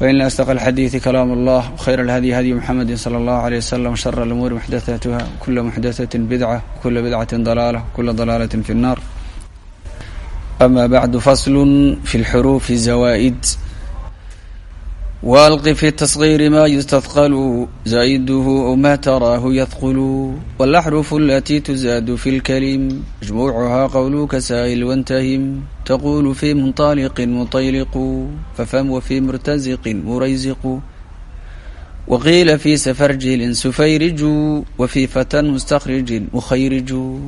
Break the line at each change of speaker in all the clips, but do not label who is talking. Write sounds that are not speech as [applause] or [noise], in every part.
فإن أصدق الحديث كلام الله وخير الهدي هدي محمد صلى الله عليه وسلم شر الأمور محدثاتها وكل محدثة بدعة وكل بدعة ضلالة وكل ضلالة في النار أما بعد فصل في الحروف زوائد walqi fi tasgiiri ma yustadqalu zayduhu ma taraahu yadqulu walaxrufu alatii tuzaadu fi lkalim majmuucuhaa qawluka saa'il wantahim taqulu fi munطaliqin muطayliqu fafam wafi murtaziqin murayziqu waqiila fi safarjilin sufayriju wafi fatan mustakhrijin mukhayriju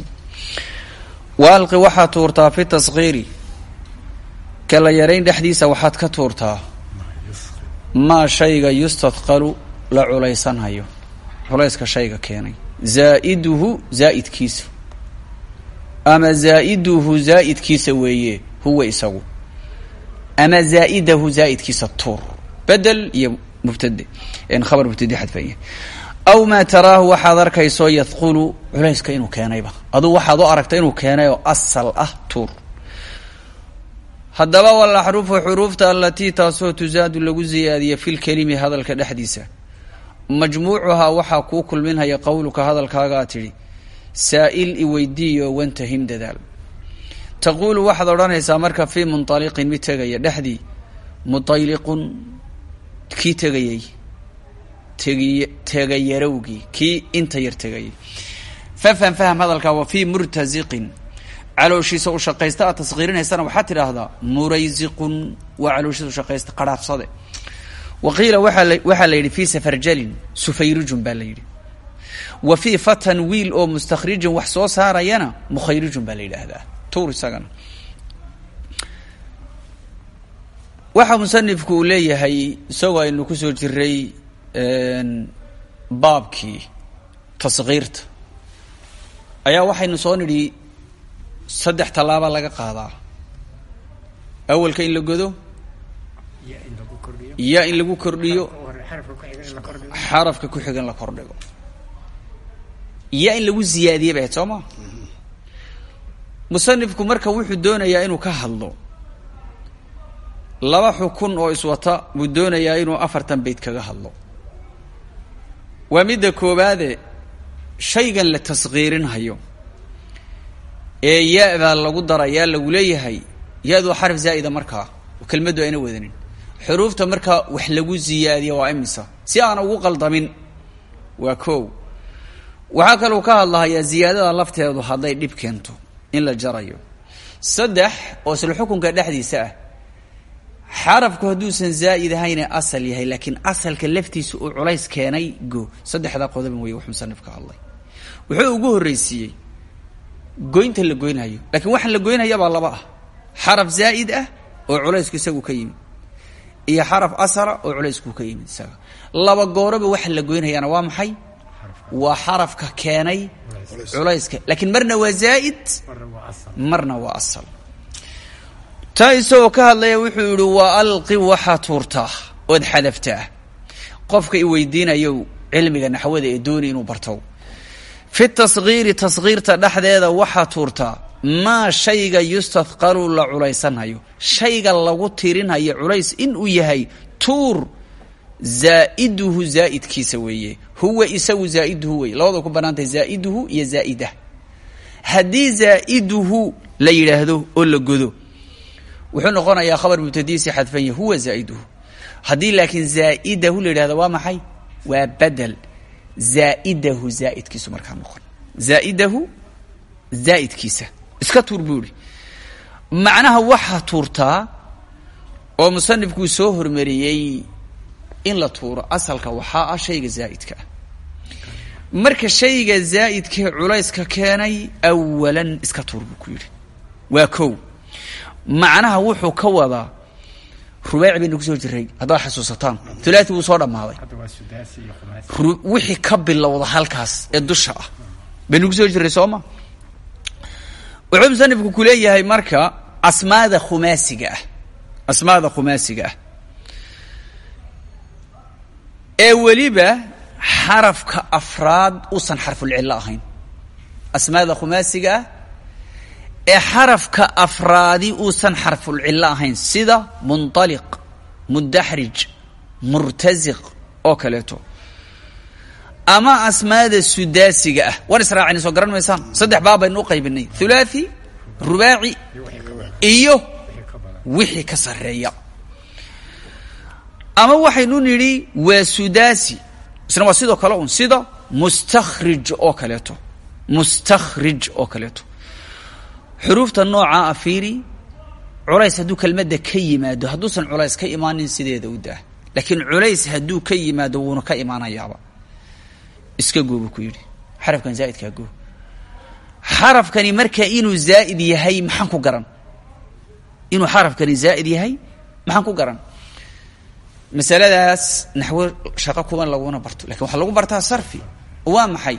waalqi waxaad tuurtaa fi tasgiiri kala yarayn dhexdiisa waxaad ka tuurtaa maa shayga yustadqalu la culaysanhayo. Culayska shayga keenay. Zaa'iduhu zaa'idkiisa ama zaa'iduhu zaa'idkiisa weeye huwa isagu. Ama zaa'idahu zaa'idkiisa tuur. Bedel iyo mubtade khabar mubtade xadfanya aw maa taraahu waxaad arkayso yadqulu culayska inuu keenayba. Aduu waxaad u aragta inuu keenay oo asal ah tuur haddaba walaxrufu xuruufta alatii taasoo tusaadu lagu ziyaadiya fi lkelimi hadalka dhexdiisa. Majmuucuhaa waxaa kuu kulminhaya qowluka hadalkaagaa tidhi saa'il iweydiiyo wantahim dadaal. Taquulu waxaad odhanaysaa marka fii munطaliqin mid tegaya dhexdii mutayliqun kii tegayay tegiy tegayarowgii kii inta yar tegayay fafham fahm hadalkaa wa fii murtaziqin calooshiisa u shaqaysta aad tasqiirinaysana waxaad tidhaahdaa murayziqun waa calooshiisa ushaqaysta qaraabsade. Wa qiila waaa la yidhi fii safarjalin sufayrijun baa la yidhi. Wa fii fatan wiil oo mustakhrijin wax soo saarayana mukhayrijun baa la yidhaahdaa. Tuur isagana waxaa musanifku uu leeyahay isagoo aynu ku soo jiray baabkii tasqiirta ayaa waxaynu soo nidhi saddex tallaaba laga qaadaa. Awalka in la godo? Ya in lagu kordhiyo. Xarafka ku xigan la kordhigo. Ya in lagu ziyaadiye ba ahayd soo ma? Musanifku marka wuxuu doonayaa inuu ka hadlo. Laba xukun oo iswata buu doonayaa inuu afartan beyt kaga hadlo. Waa midda koowaade shaygan la tasqiirinhayo ee ya baa lagu darayaa lagu leeyahay ya-du xaraf zaa'ida markaa kelmaddu ayna wadanin. Xuruufta markaa wax lagu ziyaadiya waa imisa. Si aan ugu qaldamin waa kow waxaa kaluu ka hadlahayaa ziyaadada lafteedu hadday dhib keento in la jarayo. Saddex oo isla xukunka dhexdiisa ah. Xarafku hadduusan zaa'id ahayne asal yahay laakiin asalka laftiisa uu culays keenay go. Saddexdaa qodoban wey wax musanif ka hadlay. Wuxuu ugu horreysiiyey goynta la goynhayo lakiin waxaan la goynhayabaa laba ah. Xaraf zaa'id ah oo culaysku isagu ka yimid. Iyo xaraf asala oo culaysku ka yimid isaga. Laba gooroba waxa la goynhayaana waa maxay? Waa xarafka keenay culayska. Laakiin marna waa zaa'id marna waa asal. Taa isagoo ka hadlaya wuxuu yihi waa alqi waxaa tuurtaa ood xadaftaa qofka i weydiinayo cilmiga naxwada ee dooni inuu barto fi tasgiiri tasgiirta dhexdeeda waxaa tuurtaa maa shayga yustadqalu la culaysanhayo. Shayga lagu tirinhayo culays inuu yahay tuur zaa'iduhu zaa'idkiisa weeye. Huwa isagu zaa'iduhu wey labada ku banaantay zaa'iduhu iyo zaa'idah haddii zaa'iduhu la yidhaahdo oo la godo wuxuu noqonayaa khabar mubtadiisi xadfanya huwa zaa'iduhu. Haddii laakiin zaa'idahu la yidhahdo waa maxay? Waa badel zaa'idahu zaa'idkiisu markaa noqon zaa'idahu zaa'idkiisa iska tuur buu ihi macnaha waxaa tuurtaa oo musanifkuu soo hormariyey in la tuuro asalka waxaa ah shayga zaa'idka ah marka shayga zaa'idkee culayska keenay awalan iska tuur buu ku yidhi waa kow macnaha wuxuu ka wadaa rubaaci baynu ku soo jiray haddaad xasuusataan thulaati wuu soo dhammaaday. Wixii ka bilowda halkaas ee dusha ah baynu ku soo jirray sooma wuxuu musanifku ku leeyahay marka asmaada khumaasiga ah asmaada khumaasiga ah. Ee weliba xarafka afraad uusan xarfulcillo ahayn. Asmaada khumaasiga ah ee xarafka afraadi uusan xarfulcillo ahayn sida munطaliq mudaxrij murtasiq oo kaleeto. Ama asmaada sudaasiga ah. Waan israacina soo garan maysaan? Saddex baab baynu u qaybinay. Thulaathi rubaaci iyo wixii ka sarreeya. Ama waxaynu nidhi waa sudaasi. Isna waa sidoo kale un sida mustakhrij oo kaleeto. Mustakhrij oo kaleeto xuruufta noocaa a fiiri culays hadduu kelmadda ka yimaado hadduusan culays ka imaanin sideeda u daa. Laakiin culays hadduu ka yimaado wuuna ka imaanayaaba. Iska goobu ku yidhi. Xarafkan zaa'idkaa goo xarafkani marka inuu zaa'id yahay maxaan ku garan? Inuu xarafkani zaa'id yahay maxaan ku garan? Masaladaas naxwo shaqo kuwan laguna barto laakiin waxaa lagu bartaa sarfi. Waa maxay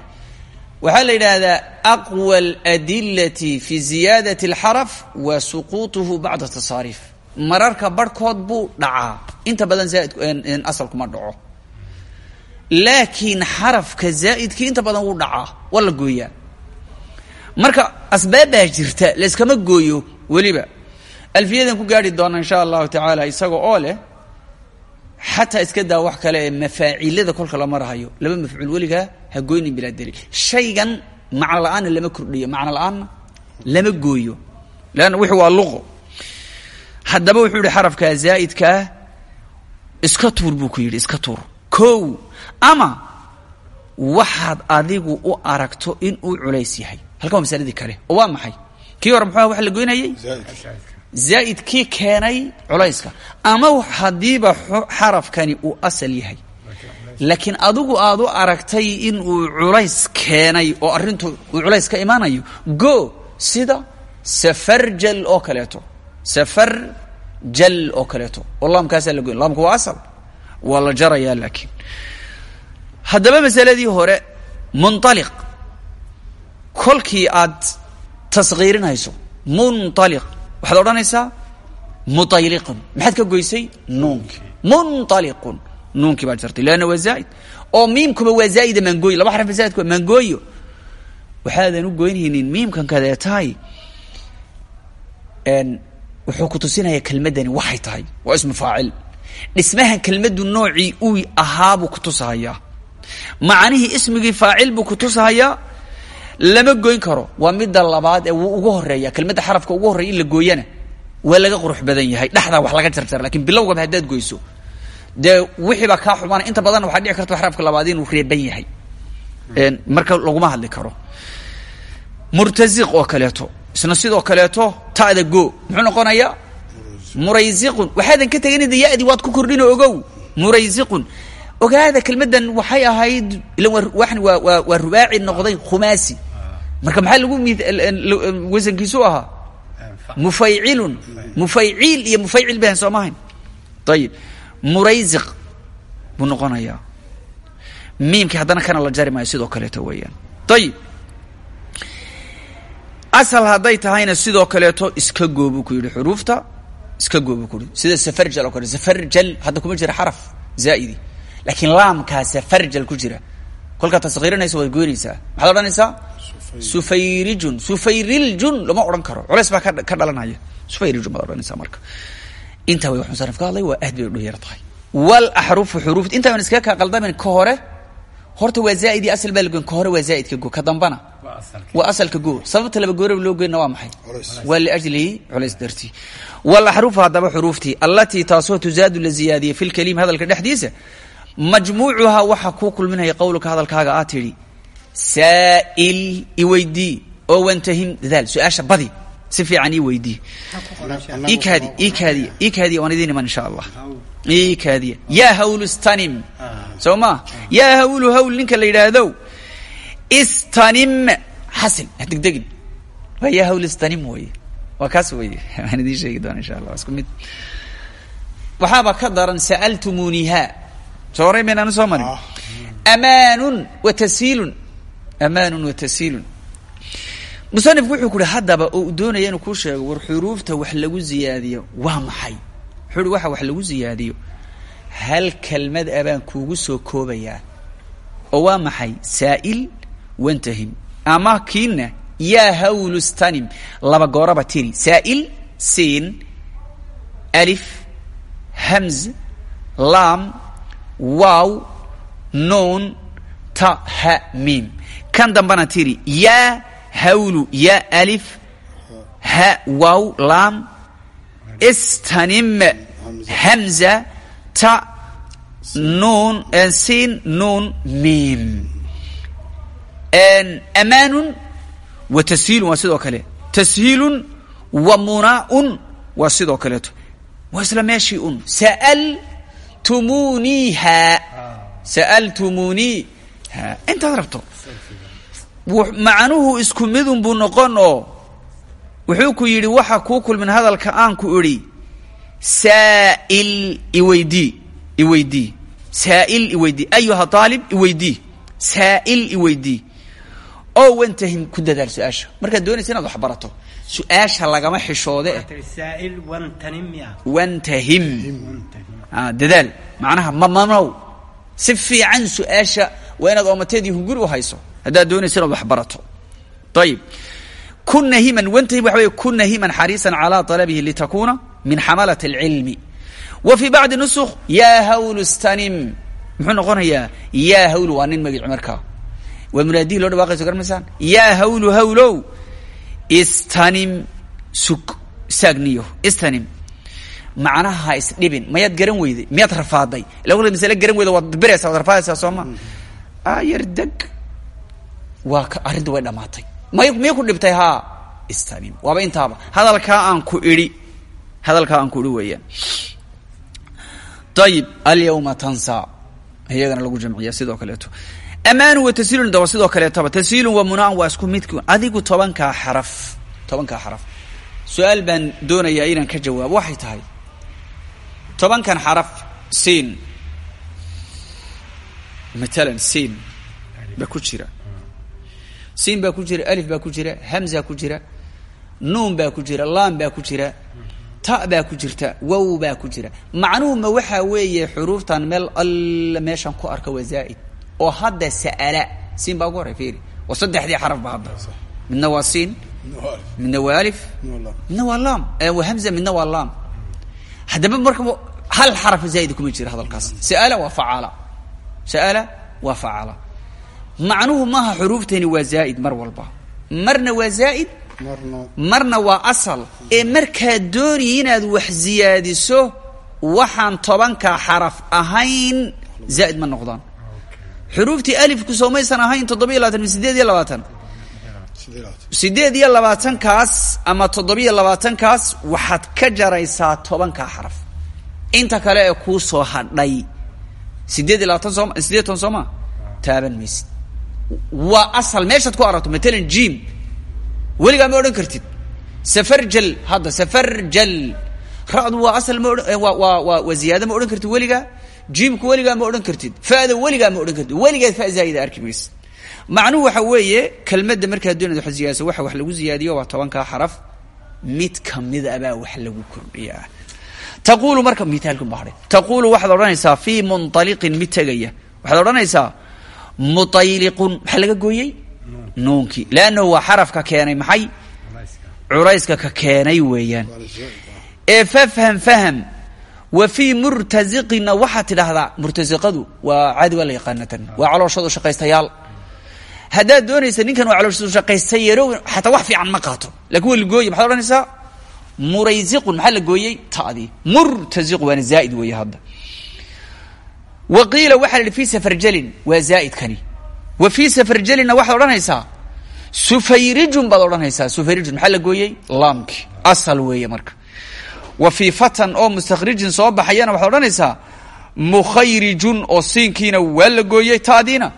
waxaa la yidhaahdaa aqwى اladilati fi ziyaadaة اlxaraf wa suquuطuhu bacda tasaariif mararka barhkood buu dhacaa inta badan zaaid asalkuma dhaco laakiin xarafka zaa'idkii inta badan wuu dhacaa waa la gooyaa marka asbaabbaa jirta layskama gooyo weliba alfiyadan ku gaari doona in sha allahu tacaala isaga oo leh xataa iska daa wax kale ee mafaacilada kolka la marahayo laba mafcuul weligaa ha goynin bilaa daliil. Shaygan macno la'aanna lama kordhiyo macno la'aanna lama gooyo. Leanna wixi waa luqo. Haddaba wuxuu yihi xarafkaa zaa'idkaa iska tuur buu ku yidhi iska tuur. Kow ama waxaad adigu u aragto in uu culays yahay. Halkan waa masaladii kale. Waa maxay? Kii hore muxuu aha waxa la goynayey zaa'idkii keenay culayska. Ama haddiiba xarafkani uu asal yahay. Laakiin adigu aad u aragtay in uu culays keenay oo arrintu uu culays ka imaanayo go sida safarjal oo kaleeto. Safarjal oo kaleeto. Oo laamkaasaa la goyn laamku waa asal. Waa la jarayaa laakiin. Haddaba masaladii hore munطaliq kolkii aad taskhiirinayso munطaliq waxaad odhanaysaa muطayliqun maxaad ka goysay? Nuunkii munطaliqun nuunkii baad jartay. Leanna waa zaa'id. Oo miimkuba waa zaa'ida maangooyo laba xaraf zaa'idku waa maangooyo waxaadan u goynhaynin miimkan kadeetahay wuxuu ku tusinaya kelmaddani waxay tahay. Waa ismu faacil. Dhismahan kelmaddu noocii uu ahaabuu ku tusahayaa macnihii ismigii faacil buu ku tusahayaa lama goyn karo. Waa midda labaad ee wuu ugu horreeya kelmadda xarafka ugu horreya in la gooyana waa laga qurux badan yahay. Dhexdaa wax laga jarjara laakiin bilowgaba haddaad goyso. Dee wixii baa kaa xumaana. Inta badanna waxaa dhici karta xarafka labaad inuu reeban yahay. Marka laguma hadli karo. Murtasiq oo kaleeto. Isna sidoo kaleeto ta'da go muxuu noqonayaa? Muraysiqun waxaadan ka teganida yadi waad ku kordhin ogow. Muraysiqun ogaada kelmaddan waxay ahayd ilan waa waa waa rubaaci noqday khumaasi marka maxaa lagu wasankiisu ahaa? Mufaycilun mufayciil iyo mufaycil baahan soo mahayn ayib muraysiq buu noqonayaa. Miimkii haddana kana la jari maayo sidoo kaleeto weeyaan. Ayib asal hadday tahayna sidoo kaleeto iska goobuu ku yidhi xuruufta iska goobuu ku yidhi. Sida safarjal oo kale safarjal hadda kuma jira xaraf zaa'idi. Laakiin laamkaa safarjal ku jira kolkaad taskhiirinaysa waad goynaysaa. Maxaad odhanaysaa? Sufayrijun. Sufayriljun lama odhan karo. Culays baa ka dhalanaya. Sufayrijun baad odhanaysaa marka. Intaa way wax musanif ka hadlay waa aad bay udhu yar tahay. Wal axrufu xuruufta. Intaa aan iskaga kaa qaldamin ka hore horta waa zaa'id iyo asal baa lagoyn ka hore waa zaa'idka go ka dambana waa asalka. go sababta laba gooraba loo goyna waa maxay? Waa liajlihi culays dartii wal axrufu haddaba xuruuftii. Allatii taasoo tuzaadu la ziyaadiyey fi lkaliim hadalka dhexdiisa majmuucuhaa waxaa kuu kulminaya qowlka hadalkaaga aa tidhi saa'il iweydii oo wantahim dadaal su'aasha badi si fiican ii weydii. Ii kaadi ii kaadiya ii kaadiya waan idiin iman insha allah. Ii kaadiya yaa hawlu istanim soo ma? Yaa hawlu hawl ninka la yidhaahdo istanim xasil. Ha degdegin. Waa yaa hawl istanim weye waa kaas weye [laughs] waan idiin sheegi doona insha allah isku mid. Waxaaba ka daran sa'altumuuniha soo maynaanu soo marin. Amaanun wa tashiilun amaanun wa tashiilun musanifku wuxuu ku uhi haddaba oo uu doonaya inuu kuu sheego war xuruufta wax lagu ziyaadiyo waa maxay? Wuxuu uhi waxa wax lagu ziyaadiyo. Hal kelmad a baan kuugu soo koobayaa. Oo waa maxay? Saa'il wantahim ama kiina yaa hawlustanim laba gooraba tiri. Saa'il siin alif hamz laam waaw nuun ta ha miim kan dambana tiri yaa hawlu yaa alif ha waaw laam istanim hamza ta nuun siin nuun miim amaanun wa tashiilun waa sidoo kale. Tashiilun wa munaaun waa sidoo kaleeto waa isla meeshii sa'altumuuniha sa'altumuuniha intaad rabto macnuhu isku midun buu noqon oo wuxuu ku yidhi waxa kuu kulmin hadalka aan ku idhi saa'il iweydii iweydii saa'il iweydii ayuha aalib iweydii saa'il iweydii oo wantahim ku dadaal su'aasha markaad doonaysa inaad wax barato su'aasha lagama xishoode. Eh wantahim dadaal macnaha mamanow si fiican su'aasha waa inaad oomateedii hunguri u hayso. Haddaad doonaysa inaad wax barato. Ayib kun nahiman wantahim waxa wey kun nahiman xariisan calaa talabihi litakuna min xamalat اlcilmi wa fii bacdi nusuk yaa hawlu stanim muxuu noqonayaa yaa hawlu waa nin magaci markaa waa munaadihi loo dhawaaqayso garmaysaan yaa hawlu hawlow istanim sug saagniyo istanim. Macnaha isdhibin mayaad garan weyday miyaad rafaaday. Ila wala masale garan weyda waad beraysaa waad rafaadaysaa soo ma ayar deg waa ka arrinta way dhamaatay. May miyay ku dhibtay haa istanim. Waaba intaaba. Hadalkaa aan ku idhi hadalkaa aan ku idhi weeyaan. Ayib alyawma tansa. Iyagana lagu jamciya sidoo kaleeto amaanu wa tashiilun daba sidoo kaleetaba tashiilun wa munaan waa isku midki adigu tobankaa xaraf. Tobankaa xaraf. Su'aal baan doonayaa inaan ka jawaabo. Waxay tahay. Tobankan xaraf siin. Matalan siin. Baa ku jira. Siin baa ku jira alif baa ku jira hamza ku jira nuun baa ku jira laam baa ku jira ta baa ku jirta wow baa ku jira. Macnuhuma waxaa weeye xuruuftan meel alla meeshan ku arka waa zaa'id oo hadda sa'ala siin baa ugu horey fiiri. Waa saddexdii xaraf ba hadda. Midna waa siin midna waa alif. midna waa laam. waa hamza midna waa laam. Haddaba marka hal xaraf zaa'id kuma jira hadalkaas. Sa'ala waa facaala. Sa'ala waa facaala. Macnuhu maaha xuruuftani waa zaa'id mar walba. Marna waa zaa'id marna. waa asal. Ee markaad doonaya inaad wax ziyaadiso waxaan tobanka xaraf ahayn zaa'id ma noqdaan xuruuftii alifku soomaysan ahayn toddoba iyo labatan mi sideed iyo labaatan. Sideed iyo labaatankaas ama toddobiyo labaatankaas waxaad ka jaraysaa tobankaa xaraf. Inta kale ee kuu soo hadhay. Sideed iyo labaatan sooma sideed toban sooma? Taaban maysid waa asal meeshaad ku aragto matalan jim weligaa ma odhan kartid. Safarjal hadda safarjal. Ra'du waa asal ma odhan waa waa waa waa ziyaada ma odhan kartid weligaa jimku weligaa ma odhan kartid fa'da weligaa ma odhan kartid weligeed fa zaa'ida arki maysid macnuhu waxa weeye kelmadda markaad doonaysa wax ziyaadisa waxa wax lagu ziyaadiyo waa tobankaa xaraf mid ka mid abaa wax lagu kordhiyaa taqulu marka mitaalku bahday taqulu waxaad odhanaysaa fii munطaliqin mid tegaya. Waxaad odhanaysaa muطayliqun maxaa laga gooyey? Nuunkii leannahu waa xarafka keenay maxay? Culayska. Ka keenay weeyaan. Ee fafham faham wa fii murtaziqina waxaad tidhaahdaa murtaziqadu waa caadi waa la yaqaanatan waa calooshadu shaqaystayaal. Haddaad doonaysa ninkan waa calooshadu shaqaystay yaro xataa wax fiican ma qaato. Lakin waa la gooye maxaad odhanaysaa? Murayziqun maxaa la gooyey? Ta'dii murtaziq waana zaa'id weeye hadda. Wa qiila waxaa la yidhi fii safarjalin waa zaa'idkani. Wa fii safarjalinna waxaad odhanaysaa? Sufayrijun baad odhanaysaa. Sufayrijun maxaa la gooyey? Laamki. Asal weeye marka wa oo mustakhrijin soo baxayana waxaad odhanaysaa mukhayrijun oo siinkiina waa la gooyey taadiina.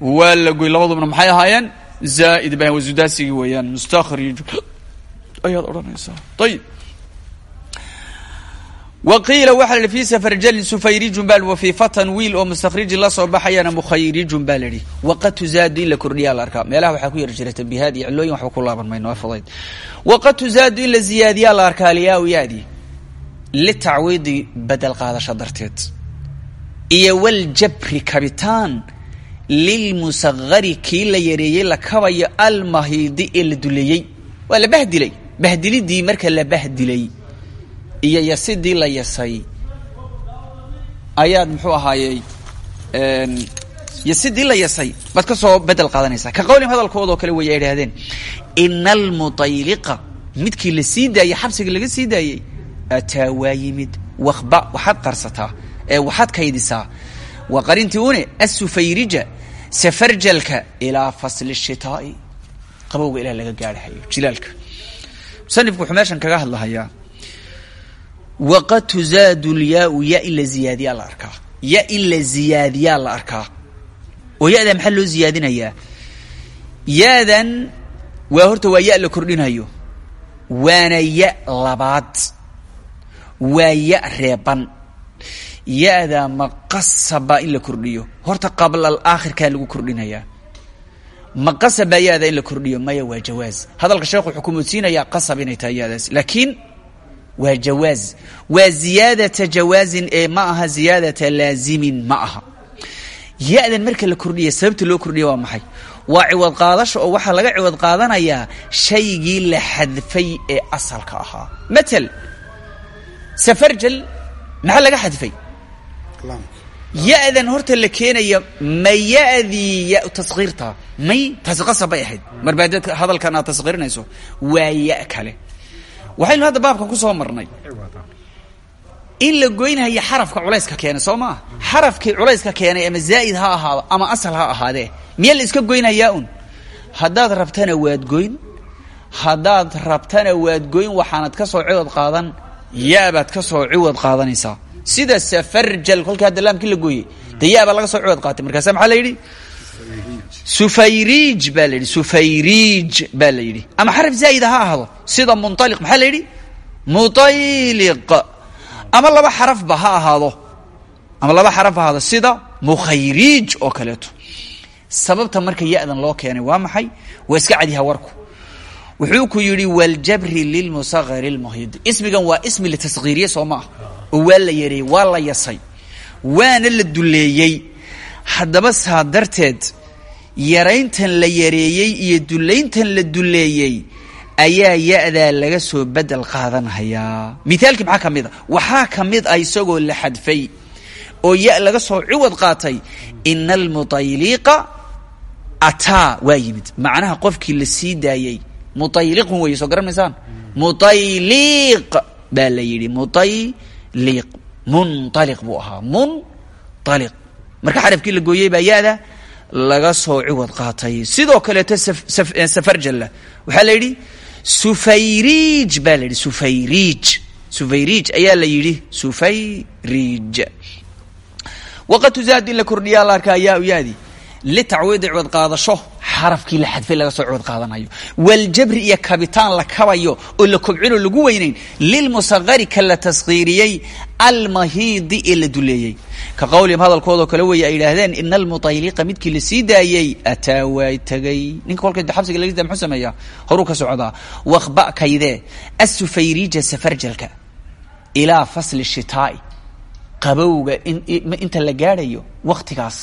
Waa la gooyey. Labadubna maxay ahaayeen? Zaa'id ba wasudaasigii weeyaan. Mustakhriju ayaad odhanaysaa. Ayib wa qiila waxaa la fi safarjalin sufayrijun baa wa fii fatan wiil oo mustakhrijin la soo baxayana mukhayrijun baa la yihi waqad tuzaadu in la kordhiyaa la arkaa meelaha waxaa ku yar jira tambihaad iyo cilooyin waxba ku laaban mayno waqad tuzaadu in la ziyaadiyaa la arkaa liyaa yaadi litacwiidi bedel qaadasho darteed iyo waljabri kabitaan lilmusagari kii la yareeyey la kabayo almahiidi ee la duleeyey waa la bahdilay bahdilidii marka la bahdilay iyo yasidii la yasay. Ayaad muxuu ahaayey yasidii la yasay. Baad ka soo bedel qaadanaysaa. Ka qawlim hadalkoodoo kale way idhaahdeen ina almutayliqa midkii la sii daayey xabsiga laga sii daayey ataa waa yimid. Wakba waxaad qarsataa. Ee waxaad kaydisaa. Waa qarintii une assufayrija safarjalka ilaa fasli shitaa'i. Qabowga ilaa laga gaadhahayo jilaalka. Musanifku wuxuu meeshan kaga hadlahayaa waqad tuzaadu lyaau ya in la ziyaadiyaa la arkaa. Ya in la ziyaadiyaa la arkaa. Oo ya-daa maxaa loo ziyaadinayaa? Ya-dan waa horta waa ya la kordhinayo. Waana ya labaad. Waa ya reeban. Ya-da maqasaba in la kordhiyo. Horta qabla alaakhirkaa lagu kordhinayaa. Maqasaba ya-da in la kordhiyo maya waa jawaaz. Hadalka sheekhu wuxuu kumudsiinayaa qasab inay tahay ya-daas. Laakiin waa jawaaz waa ziyaadata jawaazin ee ma aha ziyaadata laazimin ma aha ya-dan marka la kordhiya sababta loo kordhiya waa maxay? Waa ciwad qaadasha oo waxaa laga ciwad qaadanayaa shaygii la xadfay ee asalka ahaa. Matal safarjal maxaa laga xadfay? Ya-dan horta la keenaya ma ya-dii ya taskiirta may taasi qasab bay ahayd. Marbaa dadka hadalkan aad taskiirinayso waa ya kale waxaynu hadda baabka ku soo marnay. In la goynhaya xarafka culayska keenay soo maa xarafkii culayska keenay ama zaa'id ha ahaado ama asal ha ahaadee miyaa la iska goynhayaa un haddaad rabtana waad goyn haddaad rabtana waad goyn waxaanad ka soo ciwad qaadan yaabaad ka soo ciwad qaadanaysaa. Sida safarjal kolkii hadda laamkii la gooyey dee yaabaa laga soo ciwad qaatay markaasa maxaa la yidhi sufayriij baa la yidhi sufayriij baa la yidhi. Ama xaraf zaa'ida ha ahaado sida munaliq maxaa la yidhi? Mutayliq ama laba xarafba ha ahaado ama laba xaraf ha ahaado sida mukhayriij oo kaleeto. Sababta marka ya-dan loo keenay waa maxay? Waa iska cadiha warku. Wuxuu ku yidhi waljabri lilmusagari lmuhid ismigan waa ismi la tasgiiriye soo maah oo waa la yareeyey waa la yasay waana la duleeyey. Haddaba saa darteed yarayntan la yareeyey iyo dulayntan la duleeyey ayaa ya-daa laga soo bedel qaadanhayaa mithaalkii maxaa ka mid a? Waxaa ka mid ah isagoo la xadfay oo ya laga soo ciwad qaatay ina almutayliqa ataa. Waa yimid. Macnaha qofkii la sii daayey mutayliqun weeye soo garan maysaan baa la yidhi. Mutayliq munaliq buu ahaa. Munaliq marka xarafkii la gooyey baa ya-da laga soo ciwad qaatay. Sidoo kaleeto safarjalla waxaa la yidhi sufayriij baa la yidhi sufayriij. Sufayriij ayaa la yidhi sufayriij. Waqad tuzaad in la kordhiyaa la arkaa yaa yaadi litacwiidi ciwad qaadasho xarafkii la xadfay laga soo ciwad qaadanayo waljabri iyo kabitaan la kabayo oo la kobcinoo lagu weynayn lilmusagari ka la taskiiriyey almahiidi ee la duleeyey ka qawlihim hadalkoodoo kale weeye ay yidhaahdeen ina almutayliqa midkii la sii daayey ataa waay tegay ninka kolka xabsiga laga sida muxuu sameeyaa horuu ka socdaa wakba kaydee asufayriija safarjalka ilaa fasli shitaa'i qabowga inta la gaadhayo waktigaas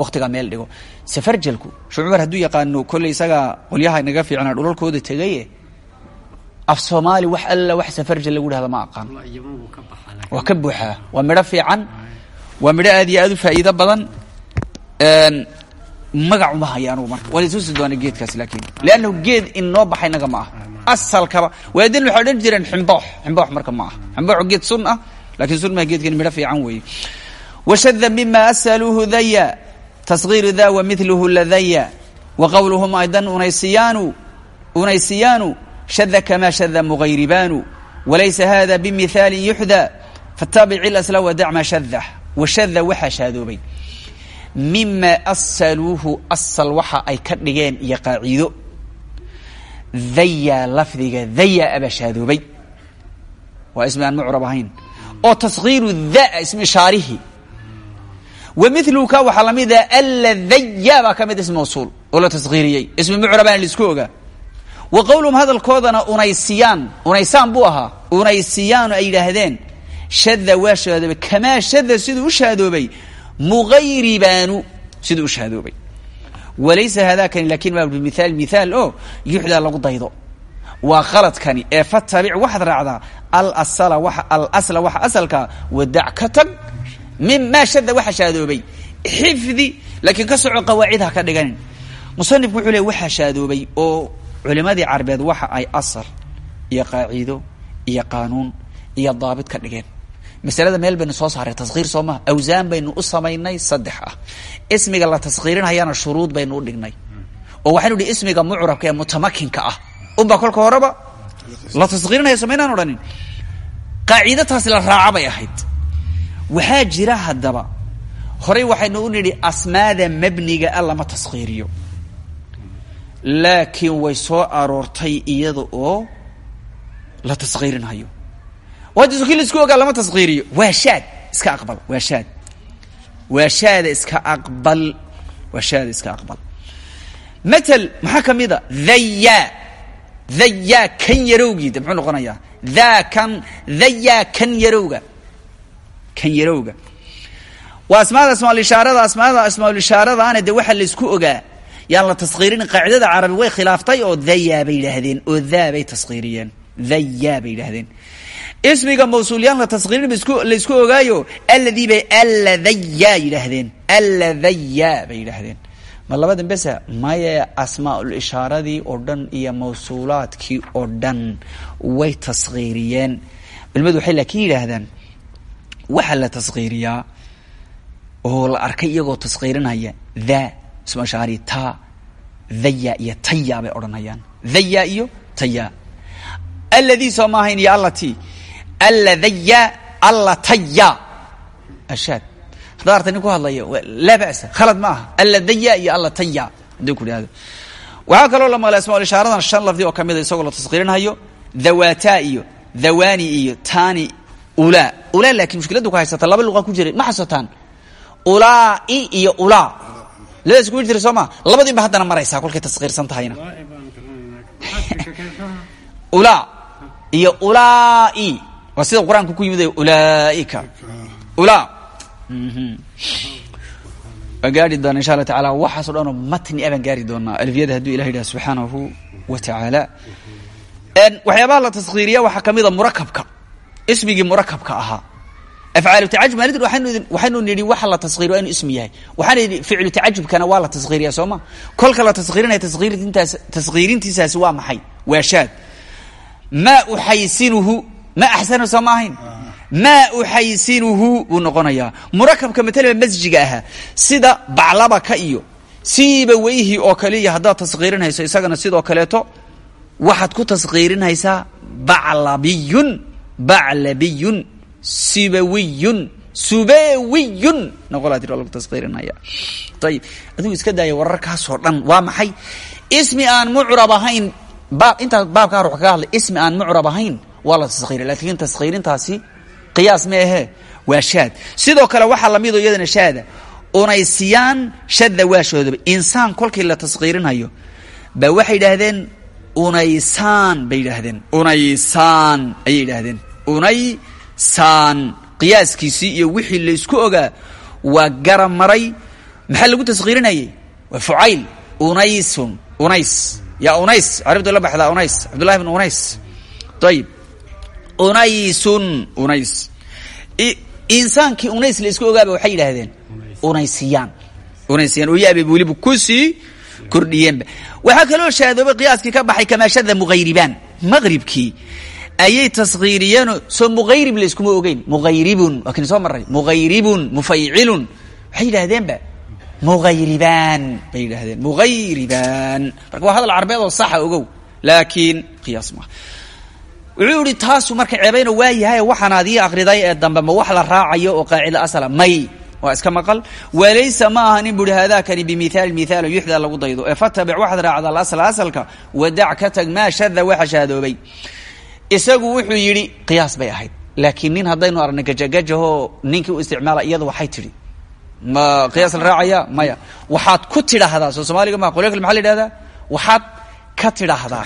waktigaa meel dhigo. Safarjalku shee cumar hadduu yaqaano kolley isagaa qolyaha inaga fiicnaa dhulalkooda tegaye af soomaali wax alla wax safarjal lagu dhahda ma aqaan. Waa ka buuxaa. Waa midho fiican. Waa midho aad iyo aad u faa'iido badan. Magac uma haya anugu marka. Waan isusi doona geedkaas laakiin. Leannahu geed inoo baxa inaga ma aha. Asalkaba waadin waxay odhan jireen ximboox ximboox marka ma aha. Ximbooxu geed sun ah laakiin sun maa geedkan midho fiican weeye. Washada mima asaluuhu daya tasgiiru da wa miluhu ladaya wa qowluhum aydan unaysiyaanu unaysiyaanu shada kamaa shada mugayribaanu walaysa hada bimihaalin yuxdaa fataabici lasla wadac maa shadah washada waxaa shaadoobay. Mima asaluuhu asal waxa ay ka dhigeen iyo qaaciido. Daya lafdiga daya abaa shaadoobay. Waa ismi aan mucrab ahayn. Oo taskiiru da ismi ishaarihi wa miluhu ka waxaa la mid ah alla daya baa ka mid ismi mawsuul oo la taskiiriyey ismi mucrabaan la isku ogaa wa qowluhum hadalkoodana unaysiyaan unaysaan buu ahaa. Unaysiyaanu ay yidhaahdeen shada waa shaadoobay kamaa shada siduu u shaadoobay mugayribaanu siduu u shaadoobay walaysa haadakani laakiin waa bimihaal mihaal o yuxdaa lagu daydo. Waa khaladkani ee fatabic waxaad raacdaa alasla waxa asalkaa wadac ka tag mimaa shada waxa shaadoobay. Xifdi laakiin ka soco qawaacid ka dhiganin. Musanifku wuxuu le waxaa shaadoobay oo culimadii carbeed waxa ay asal iyo qaaciido iyo qaanuun iyo daabit ka dhigeen. Masalada meel baynu soo saaray taskiir soo maha awsaan baynu u samaynay saddex ah. Ismiga la taskiirinhayana shuruud baynu u dhignay. Oo waxaynu idhi ismiga mucrabka ee mutamakinka ah. Unbaa kolka horeba? La taskiirinaya samaynaan odhanin. Qaaciido taasi la raaca bay ahayd waxaa jira haddaba. Horey waxaynu u nidhi asmaada mabniga a lama taskiiriyo laakiin way soo aroortay iyada oo la taskiirinhayo waadiso kii la isku ogaa lama taskiiriyo waa shaad iska aqbal waa shaad. Waa shaada iska aqbal waa shaada iska aqbal. Matal maxaa ka mid a? Dhaya dhaya kan yarowgii de muxuu noqonayaa? Dhaa kan kan yarowga kan yarowga. Waa asmaada asmaalishaarada asmaada asmaalishaaradaana de waxaa la isku ogaa. Yaan la taskiirin qaacidada carabi way khilaaftay oo dhaya bay oo dhaa bay taskiiriyeen dhaya bay ismiga mawsuulyaan la taskiirin la isku ogaayo alladii bay alladaya yidhaahdeen. Alladaya bay yidhaahdeen. Ma labadan besa maye asmaaul ishaaradii oo dhan iyo mawsuulaadkii oo dhan way taskiiriyeen culimadu waxay laakiin yidhaahdaan waxaa la taskiiriyaa oo la arkay iyagoo taskiirinaya dha ismu ishaari ta dhaya iyo taya bay odhanayaan. Dhaya iyo taya. Alladii soo maahayn iyo allati? Alladaya allataya ashaad. Haddaad arta nin ku hadlaya laa ba'sa khalad ma aha. Alladaya iyo allataya haddii ku dhahdo waxaa kaloo la maqlay asmaul ishaaradan shan lafdi oo kamida isagoo la taskiirinhayo dhawaata iyo dhawani iyo tani ulaa ulaa laakiin mushkiladdu ku haysata laba luqa ku jiray. Ma xasataan ulaa'i iyo ulaa. Labadaas kugu jira soo ma? Labadiin ba haddana maraysaa kolkay taskiirsan tahayna. Ulaa iyo ulaa'i waa sida qur'aanka ku yimid ulaaika. Ulaa. Waan gaari doona insha alla taala waxaaso dhan oo matni a baan gaari doonaa. Alfiyada hadduu ilah yidhaha subxaanahu wa tacaala. Waxyaabaha la taskiiriya waxaa ka mid a murakabka ismigii murakabka ahaa. Afcaalu tacajub maalid waxaynu nidhi waxa la taskiiriya waa inu ismi yahay. Waxaan idhi ficlu tacajubkana waa la taskiiriya soo ma? Kolka la taskiirinaya taskiirintaas taskiirintiisaasi waa maxay? Waa shaad. Maa uxaysinuhu ma axsanu soo ma ahayn? Maa uxaysinuhu buu noqonayaa. Murakabka matalaba masjiga ahaa sida baclabaka iyo siiba weyhi oo kale iyo haddaad taskiirinhayso isagana sidoo kaleeto waxaad ku taskiirinhaysaa baclabiyun baclabiyun sibawiyun subawiyun. Noqolaa tir waa lagu taskiirinaya ayib adigu iska daaya wararkaasoo dhan waa maxay? Ismi aan mucrab ahayn baab intaas baabkaa ruux kaga hadlay ismi aan mucrab ahayn waa la taskiiriya laakiin taskiirintaasi qiyaas ma ahe waa shaad. Sidoo kale waxaa lamido iyadana shaada unaysiyaan shadda waa shoodaba insaan kolkii la taskiirinhayo ba waxay yidhaahdeen unaysaan bay yidhaahdeen. Unaysaan ayay yidhaahdeen unaysaan qiyaaskiisii iyo wixii laysku ogaa waa garab maray. Maxaa lagu taskiirinayay waa fucayl unaysun. Unays. Ya unays. Carabtu la baxdaa unays. Cabdullahi bn unays. Ayib unaysun. Unays. Insaankii unays la isku ogaaba waxay yidhaahdeen unaysiyaan. Unaysiyaan. Oo yaabay weliba ku sii kordhiyeenba waxaa kaloo shaadoobay qiyaaskii ka baxay kamaa shada muhayribaan maqribkii ayay taskiiriyeenoo soo muhayrib la iskuma ogeyn. Muhayribun waa kini soo maray muhayribun mufaycilun waxay yidhaahdeenba mugayribaan bay yidhaahdeen. Mugayribaan marka waa hadal carbeed oo saxa ogow. Laakiin qiyaas maaha wuxuu yihi taasu marka ceebayna waa yahay waxaan adii akriday ee dambe ma wax la raacayo oo qaacida asala? May. Waa iska maqal. Walaysa ma aha nin buhi haadakani bimihaali mihaal yuxda lagu daydo. Ee fatabic waxaad raacda alasla asalka. Wadac ka tag maa shada waxa shaadoobay isagu wuxuu yidhi qiyaas bay ahayd. Laakiin nin haddaynu aragna gajagajahoo ninkii u isticmaala iyadu waxay tidhi ma qiyaas la raacaya? Maya. Waxaad ku tidhaahdaa soo soomaaliga ma qolya kale maxa la yidhahdaa? Waxaad ka tidhaahdaa.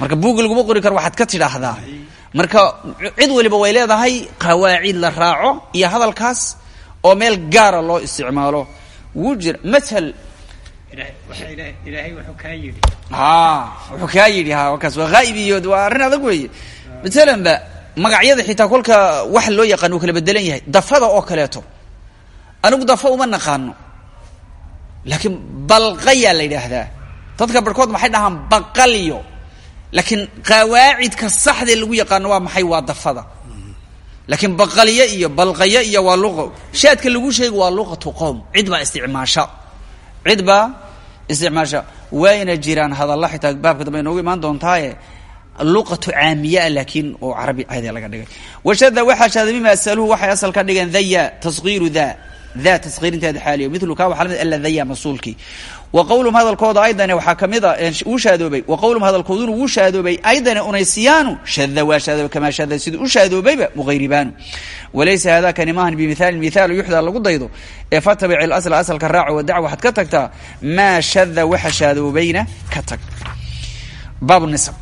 Marka buugga laguma qori karo waxaad ka tidhaahdaa. Marka cid waliba way leedahay qawaacid la raaco iyo hadalkaas oo meel gaara loo isticmaalo. Wuu jira.
Ilaahay wuxuu kaa yidhi.
Ha wakaas waa haa'ib iyo waa arrin adag weeye. Matalan ba magacyada xitaa kolka wax loo yaqaan uu kala bedelan yahay dafada oo kaleeto anigu dafa uma naqaano. Laakiin balqayaa la yidhaahdaa. Dadka barhkood maxay dhahaan baqalyo. Laakiin qawaacidka saxdee lagu yaqaano waa maxay? Waa dafada. Laakiin baqalyo iyo balqayo iyo waa luqo shaadka lagu sheego waa luqatu qowm cid baa isticmaasha. Cid baa isticmaasha wayna jiraan hadalla xitaa baabka dambe inoogu imaan doontaaye luqatu caamiyaa laakiin oo carabi caadi laga dhigay. Washada waxaa shaada mima asaluhu waxay asal ka dhigeen dhaya tasgiiru da da tasgiirinteeda xaaliyo. Milu ka waxa la mid alla dhaya masuulkii wa qowlum hadalkooda aydane waxaa ka mid a uu shaadoobay. Wa qowlum hadalkooduna wuu shaadoobay aydane unaysiyaanu shada waa shaadoobay kamaa shada siduu u shaadoobayba mughayribaanu walaysa haadakani maahan bimihaalin mihaal yuxdaa lagu daydo. Ee fatabic ilasla asalka raaco wadac waxaad ka tagtaa maa shada waxa shaadoobayna ka tag. Baab nisab